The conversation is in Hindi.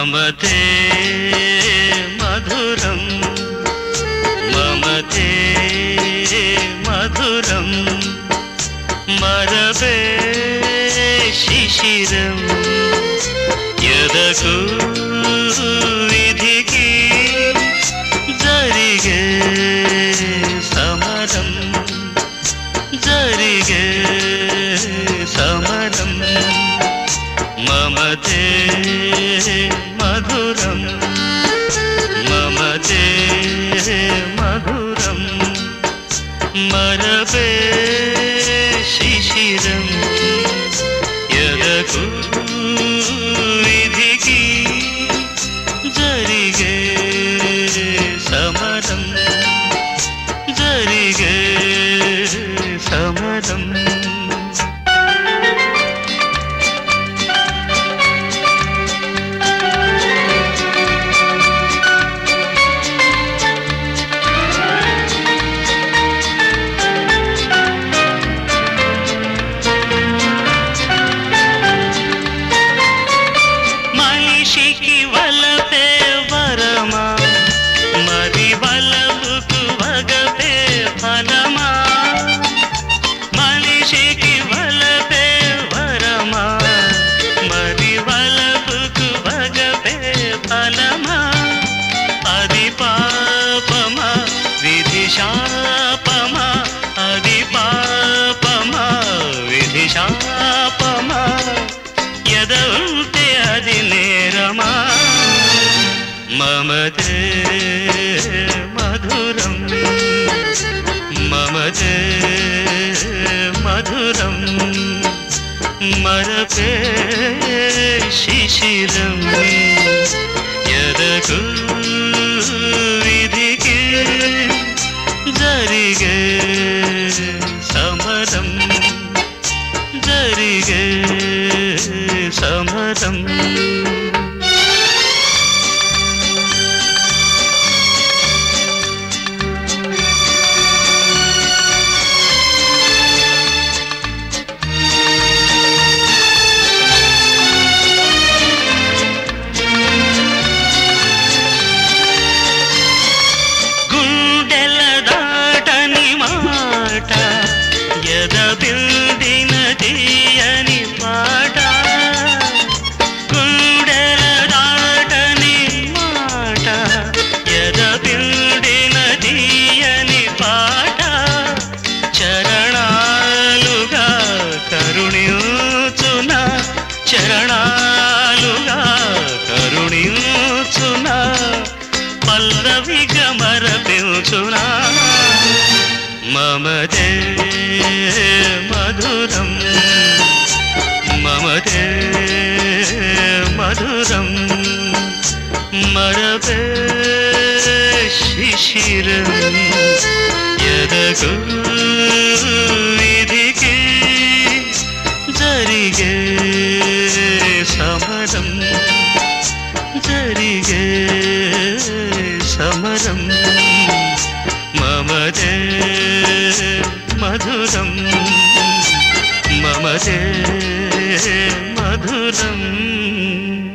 ममते मधुरम। ममते मधुरम। मरबे शिशिरम। यदकु विधिकी जरिगे समरम। समरम। ममते മധുരം. മമതേ മധുരം. മരവേ ശിശിരം. യദകൂ വിധിക്ക് ജരികേ സമരം. ജരികേ സമരം. మనిషికి వలపే వరమా మరి వలపుకు వగపే ఫలమా మనిషికి వలపే వరమా మరి వలపుకు వగపే ఫలమా అది పాపమా విధి मम ते मधुरम। मम ते मधुरम। मरपे शिशिरम। यदकु विधिके जरिगे समरम जरिगे समरम పల్లవిగా మరపించునా మమదే మధురం. మమదే మధురం. మరపే శిశిరం. ఎదగూ मधुरम्